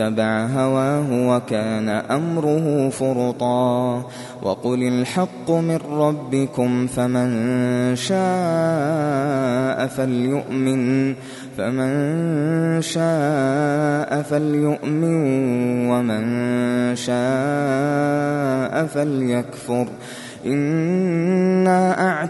واتبع هواه وكان أمره فرطا وقل الحق من ربكم فمن شاء فليؤمن فمن شاء فليؤمن ومن شاء فليكفر إِنَّا